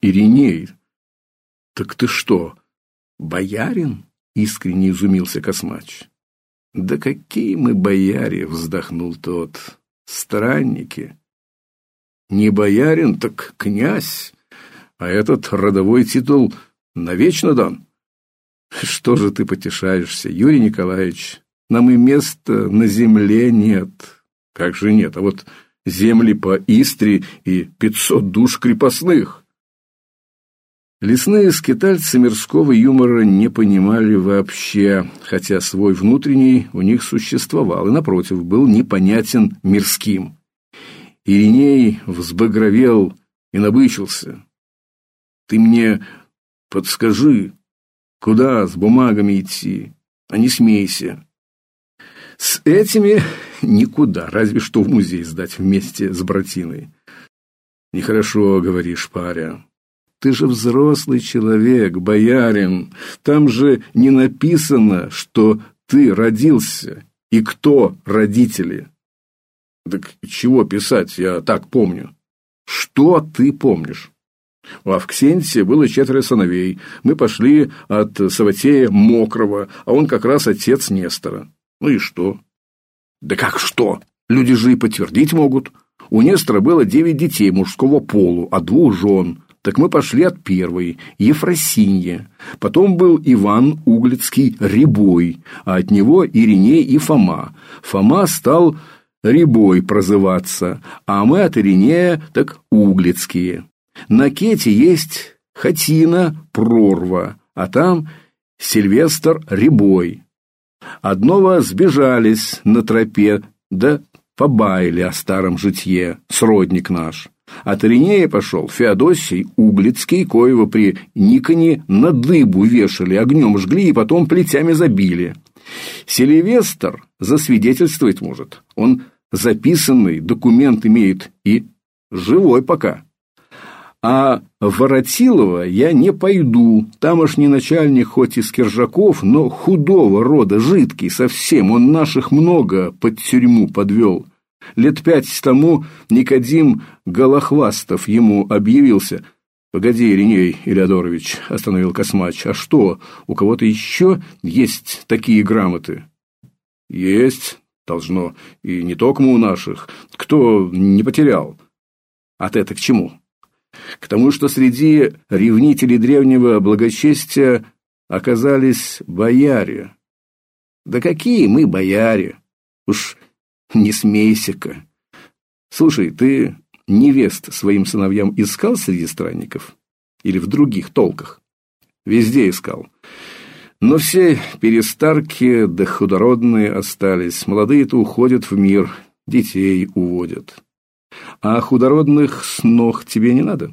Ириней, так ты что, боярин? Искренне изумился Космач. Да какие мы бояре, вздохнул тот. Странники. Не боярин, так князь. А этот родовой титул навечно дан. Что же ты потешаешься, Юрий Николаевич? Нам и места на земле нет. Как же нет? А вот земли по Истре и пятьсот душ крепостных. Лесные скитальцы мирского юмора не понимали вообще, хотя свой внутренний у них существовал и, напротив, был непонятен мирским. Ириней взбагровел и набычился. «Ты мне подскажи, куда с бумагами идти, а не смейся. С этими никуда, разве что в музей сдать вместе с братиной. Нехорошо говоришь, паря. Ты же взрослый человек, боярин. Там же не написано, что ты родился и кто родители. Так чего писать, я так помню. Что ты помнишь? У Авксентия было четверо сыновей. Мы пошли от Саватея Мокрого, а он как раз отец Нестора. Ну и что? Да как что? Люди же и подтвердить могут. У Нестора было девять детей мужского полу, а двух жен. Так мы пошли от первой, Ефросинья. Потом был Иван Углицкий Рябой, а от него Ириней и Фома. Фома стал Рябой прозываться, а мы от Иринея так Углицкие. На Кете есть Хатина Прорва, а там Сильвестр Рябой. Одного сбежались на тропе, да побаяли о старом житье, сродник наш. От Иринея пошел Феодосий Углицкий, коего при Никоне на дыбу вешали, огнем жгли и потом плетями забили. Сильвестр засвидетельствовать может. Он записанный документ имеет и живой пока. А в Воротилово я не пойду. Тамошний начальник хоть из киржаков, но худого рода, жидкий совсем. Он наших много под тюрьму подвел. Лет пять тому Никодим Голохвастов ему объявился. «Погоди, Ириней Илеодорович», — остановил Космач, — «а что, у кого-то еще есть такие грамоты?» «Есть, должно, и не только у наших. Кто не потерял?» «От это к чему?» к тому, что среди ревнителей древнего благочестия оказались бояре. Да какие мы бояре? Уж не смейся-ка. Слушай, ты невест своим сыновьям искал среди странников? Или в других толках? Везде искал. Но все перестарки да худородные остались. Молодые-то уходят в мир, детей уводят. А худородных снох тебе не надо?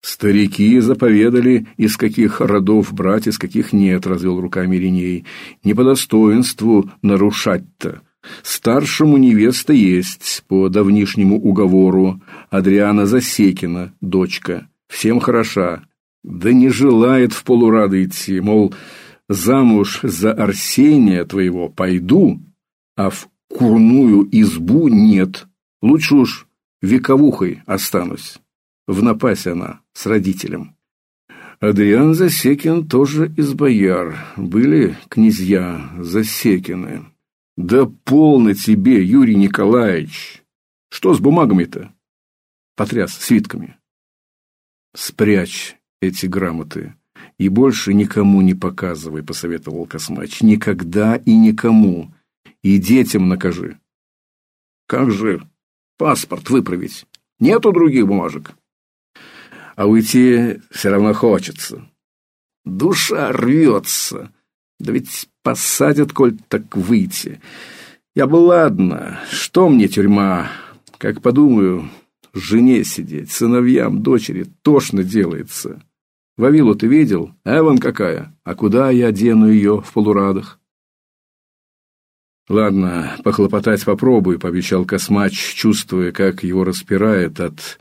Старики заповедали, из каких родов брать, из каких нет, развел руками Риней. Не по достоинству нарушать-то. Старшему невеста есть по давнишнему уговору. Адриана Засекина, дочка, всем хороша. Да не желает в полурады идти, мол, замуж за Арсения твоего пойду, а в курную избу нет. Лучше уж вековухой останусь. В напасе она с родителем. Адриан Засекин тоже из бояр. Были князья Засекины. Да полно тебе, Юрий Николаевич. Что с бумагами-то? Потряс свитками. Спрячь эти грамоты и больше никому не показывай, посоветовал Космач. Никогда и никому. И детям накажи. Как же паспорт выправить. Нету других бумажек. А уйти все равно хочется. Душа рвется. Да ведь посадят, коль так выйти. Я бы ладно, что мне тюрьма? Как подумаю, жене сидеть, сыновьям, дочери тошно делается. Вавилу ты видел? Эван какая? А куда я дену ее в полурадах? Ладно, похлопотать попробую, пообещал Космач, чувствуя, как его распирает от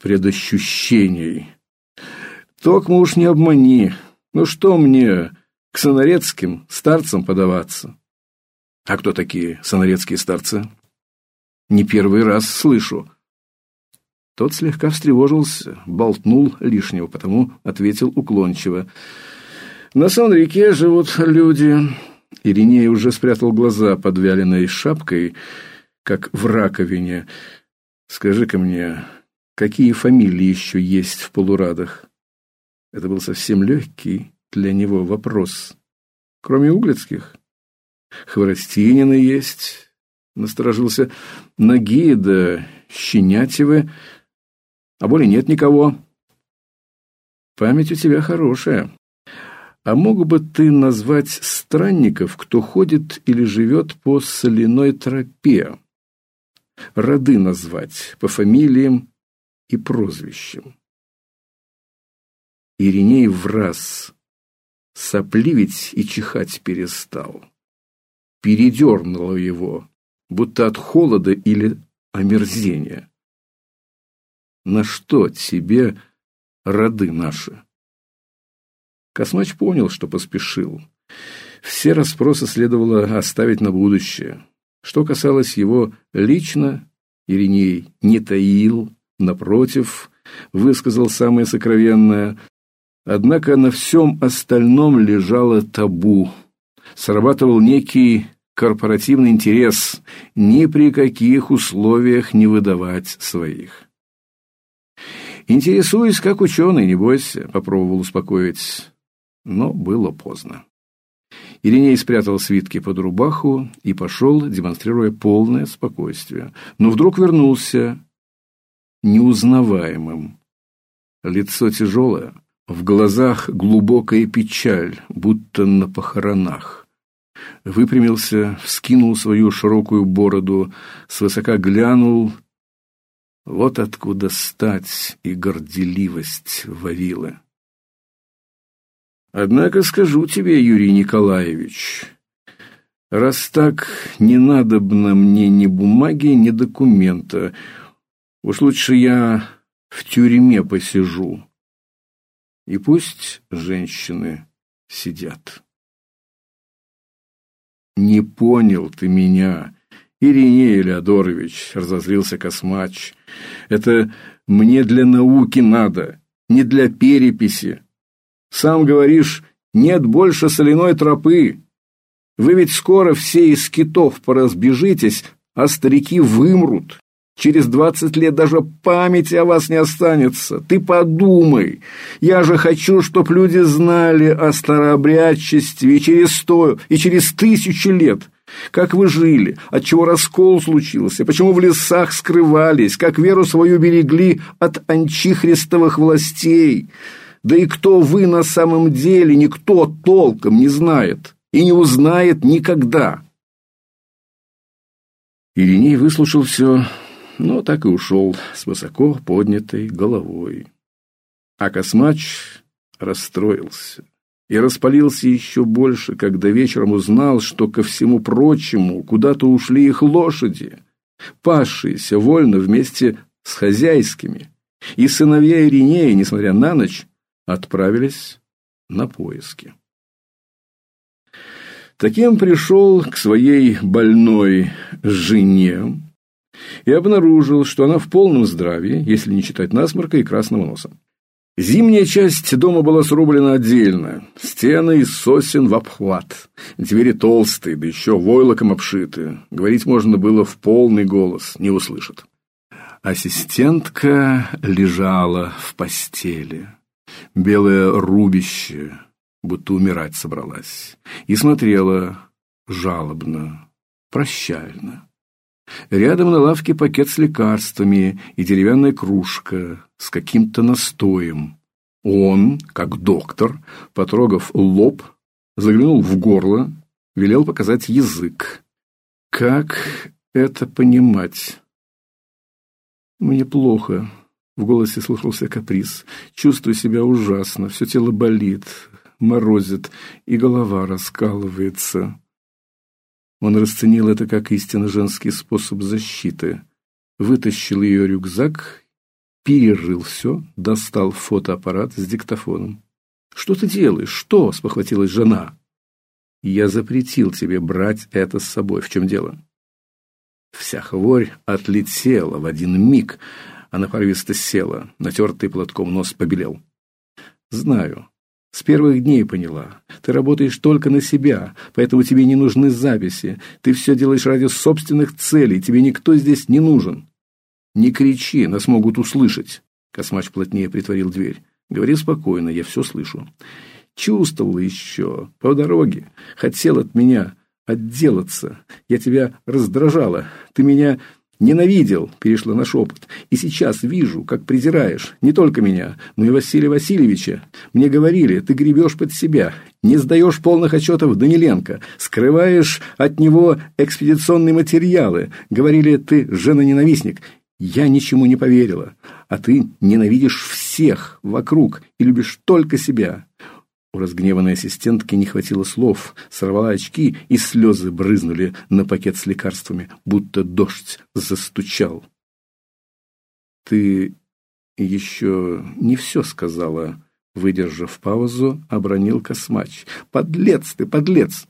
предощущений. Токмо уж не обмани. Ну что мне к сонарецким старцам подаваться? А кто такие сонарецкие старцы? Не первый раз слышу. Тот слегка встревожился, болтнул лишнего, потому ответил уклончиво. «На Сан-реке живут люди». Ириней уже спрятал глаза под вяленой шапкой, как в раковине. «Скажи-ка мне, какие фамилии еще есть в полурадах?» Это был совсем легкий для него вопрос. «Кроме углицких?» «Хворостинины есть», — насторожился. «Ноги да щенятивы, а более нет никого». «Память у тебя хорошая. А мог бы ты назвать странников, кто ходит или живет по соляной тропе? Роды назвать по фамилиям и прозвищам. Ириней враз сопливить и чихать перестал. Передернуло его, будто от холода или омерзения. На что тебе роды наши? Космач понял, что поспешил. Все расспросы следовало оставить на будущее. Что касалось его лично, Ириней не таил, напротив, высказал самое сокровенное. Однако на всем остальном лежало табу. Срабатывал некий корпоративный интерес ни при каких условиях не выдавать своих. Интересуюсь как ученый, не бойся, попробовал успокоить но было поздно. Ириней спрятал свитки под рубаху и пошел, демонстрируя полное спокойствие. Но вдруг вернулся неузнаваемым. Лицо тяжелое, в глазах глубокая печаль, будто на похоронах. Выпрямился, вскинул свою широкую бороду, свысока глянул. Вот откуда стать и горделивость Вавилы. Однако скажу тебе, Юрий Николаевич, раз так не надобно мне ни бумаги, ни документа, уж лучше я в тюрьме посижу. И пусть женщины сидят. Не понял ты меня, Ириней Леодорович, разозлился Космач. Это мне для науки надо, не для переписи. Сам говоришь, нет больше соляной тропы. Вы ведь скоро все из китов поразбежитесь, а старики вымрут. Через двадцать лет даже памяти о вас не останется. Ты подумай. Я же хочу, чтоб люди знали о старообрядчестве и через сто, и через тысячу лет. Как вы жили, от чего раскол случился, почему в лесах скрывались, как веру свою берегли от анчихристовых властей. Да и кто вы на самом деле, никто толком не знает и не узнает никогда. Ириней выслушал все, но так и ушел с высоко поднятой головой. А Космач расстроился и распалился еще больше, когда вечером узнал, что ко всему прочему куда-то ушли их лошади, пасшиеся вольно вместе с хозяйскими. И сыновья Иринея, несмотря на ночь, отправились на поиски. Таким пришел к своей больной жене и обнаружил, что она в полном здравии, если не считать насморка и красного носа. Зимняя часть дома была срублена отдельно, стены из сосен в обхват, двери толстые, да еще войлоком обшиты. Говорить можно было в полный голос, не услышат. Ассистентка лежала в постели белое рубище, будто умирать собралась, и смотрела жалобно, прощально. Рядом на лавке пакет с лекарствами и деревянная кружка с каким-то настоем. Он, как доктор, потрогав лоб, заглянул в горло, велел показать язык. Как это понимать? Мне плохо, в голосе слышался каприз. Чувствую себя ужасно, все тело болит, морозит, и голова раскалывается. Он расценил это как истинно женский способ защиты. Вытащил ее рюкзак, перерыл все, достал фотоаппарат с диктофоном. «Что ты делаешь? Что?» – спохватилась жена. «Я запретил тебе брать это с собой. В чем дело?» Вся хворь отлетела в один миг – Она порывисто села, натертый платком нос побелел. «Знаю. С первых дней поняла. Ты работаешь только на себя, поэтому тебе не нужны записи. Ты все делаешь ради собственных целей, тебе никто здесь не нужен». «Не кричи, нас могут услышать». Космач плотнее притворил дверь. «Говори спокойно, я все слышу». «Чувствовал еще, по дороге, хотел от меня отделаться. Я тебя раздражала, ты меня Ненавидел, перешла на шепот. И сейчас вижу, как презираешь не только меня, но и Василия Васильевича. Мне говорили, ты гребешь под себя, не сдаешь полных отчетов Даниленко, скрываешь от него экспедиционные материалы. Говорили, ты жена-ненавистник. Я ничему не поверила. А ты ненавидишь всех вокруг и любишь только себя. У разгневанной ассистентки не хватило слов, сорвала очки, и слезы брызнули на пакет с лекарствами, будто дождь застучал. «Ты еще не все сказала», — выдержав паузу, обронил Космач. «Подлец ты, подлец!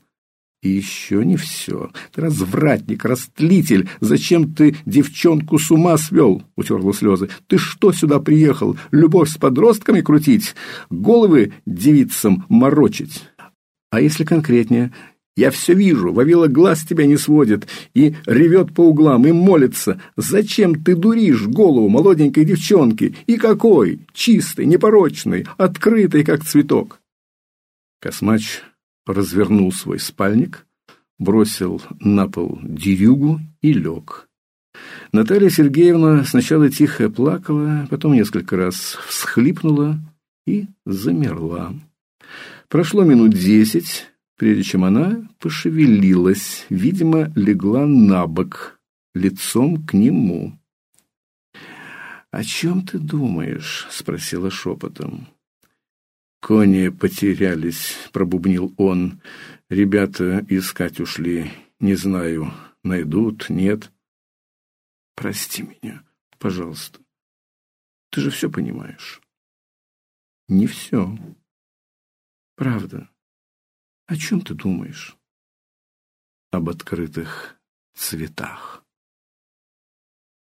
И еще не все. Ты развратник, растлитель. Зачем ты девчонку с ума свел? Утерла слезы. Ты что сюда приехал? Любовь с подростками крутить? Головы девицам морочить? А если конкретнее? Я все вижу, Вавила глаз тебя не сводит и ревет по углам, и молится. Зачем ты дуришь голову молоденькой девчонки? И какой? Чистый, непорочный, открытый, как цветок. Космач развернул свой спальник, бросил на пол дерюгу и лег. Наталья Сергеевна сначала тихо плакала, потом несколько раз всхлипнула и замерла. Прошло минут десять, прежде чем она пошевелилась, видимо, легла на бок, лицом к нему. «О чем ты думаешь?» — спросила шепотом. «Кони потерялись», — пробубнил он. «Ребята искать ушли. Не знаю, найдут, нет». «Прости меня, пожалуйста. Ты же все понимаешь». «Не все. Правда. О чем ты думаешь?» «Об открытых цветах».